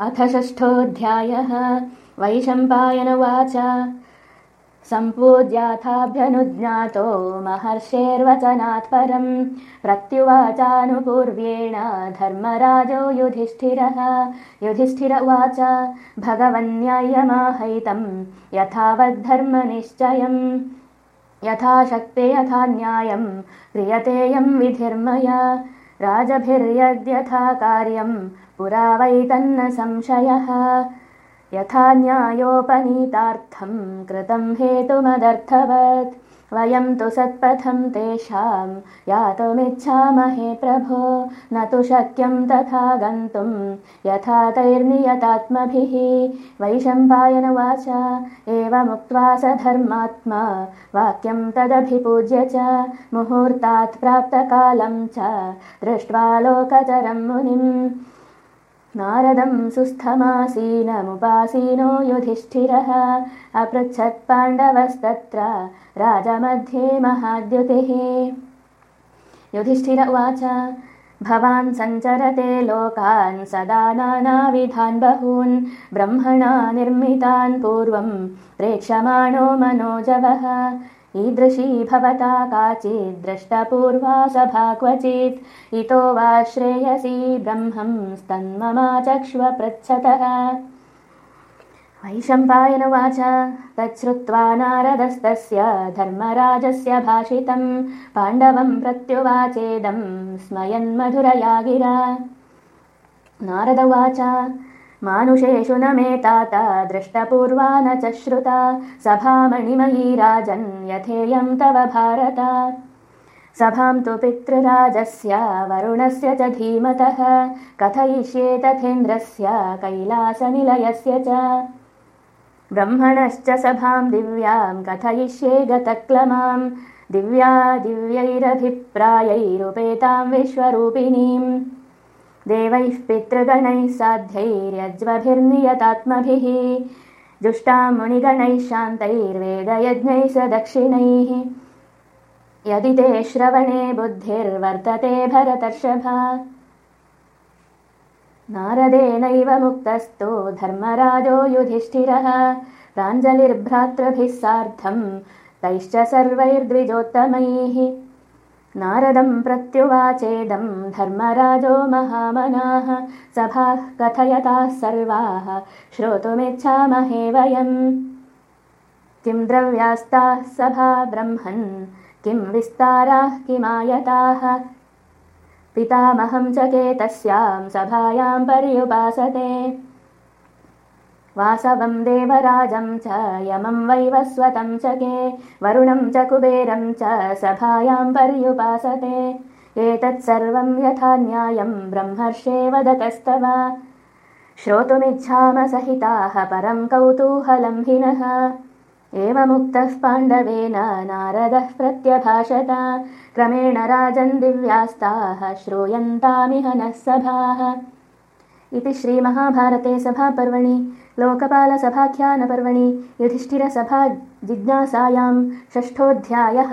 अथ षष्ठोऽध्यायः। वैशम्पायनुवाच। सम्पूज्याथाभ्यनुज्ञातो महर्षेर्वचनात् परम् प्रत्युवाचानुपूर्व्येण धर्मराजो युधिष्ठिरः। युधिष्ठिर उवाच भगवन्न्याय्यमाहैतम् यथावद्धर्मनिश्चयम्। यथा शक्ते यथा न्यायम् क्रियतेयम् विधिर्मया राजभिर्यद्यथा कार्यम् पुरा वै तन्न संशयः यथा न्यायोपनीतार्थम् कृतम् हेतुमदर्थवत् वयम् तु सत्पथम् तेषाम् यातुमिच्छामहे प्रभो न तु शक्यम् तथा गन्तुम् यथा तैर्नियतात्मभिः वैशम्पायनुवाच एवमुक्त्वा स धर्मात्मा। वाक्यम् तदभिपूज्य च मुहूर्तात् प्राप्तकालम् च। दृष्ट्वा लोकचरम् मुनिम् नारदम् सुस्थमासीनमुपासीनो युधिष्ठिरः पाण्डवस्तत्र राजमध्ये महाद्युतिः। युधिष्ठिर उवाच भवान् सञ्चरते लोकान् सदा नानाविधान् बहून् ब्रह्मणा निर्मितान् पूर्वम् प्रेक्षमाणो मनोजवः ईदृशी भवता काचिद्दृष्टपूर्वा सभा क्वचित्। इतो वा श्रेयसी पृच्छतः। वैशम्पायनुवाच तच्छ्रुत्वा नारदस्तस्य धर्मराजस्य भाषितम् पाण्डवम् प्रत्युवाचेदम् स्मयन्मधुरया गिरा नारद उवाच मानुषेषु न मे तात दृष्टपूर्वा न च श्रुता। सभामणिमयी राजन् यथेयं तव भारत। सभां तु पितृराजस्य वरुणस्य च धीमतः। कथयिष्ये तथेन्द्रस्य कैलासनिलयस्य च। ब्रह्मणश्च सभां दिव्यां कथयिष्ये गतक्लमां। दिव्या दिव्यैरभिप्रायैरुपेतां विश्वरूपिणीम् देवैः पितृगणैः साध्यैर्यज्वभिर्नियतात्मभिः जुष्टां मुनिगणैः शान्तैर्वेदयज्ञैः स दक्षिणैः। यदि ते श्रवणे बुद्धिर्वर्तते भरतर्षभा। नारदेनैव मुक्तस्तु धर्मराजो युधिष्ठिरः। प्राञ्जलिर्भ्रातृभिः सार्धम् तैश्च सर्वैर्द्विजोत्तमैः नारदं प्रत्युवाचेदं धर्मराजो महामनाः सभाः कथयताः सर्वाः श्रोतुमिच्छामहे वयम्। किं द्रव्यास्ताः सभा ब्रह्मन् किं विस्ताराः किमायताः? पितामहं च के तस्यां सभायां पर्युपासते वासवं देवराजं च यमं वैवस्वतं च के वरुणं च कुबेरं च सभायां पर्युपासते। एतत् सर्वं यथा न्यायं ब्रह्मर्षे वदतस्तव। श्रोतुमिच्छामसहिताः परं कौतूहलं हिनः। एवमुक्तः पाण्डवेन नारदः प्रत्यभाषत। क्रमेण राजन् दिव्यास्ताः श्रूयन्तामिह नः सभाः। इति श्रीमहाभारते सभापर्वणि लोकपालसभाख्यानपर्वणि युधिष्ठिरसभा जिज्ञासायां षष्ठोऽध्यायः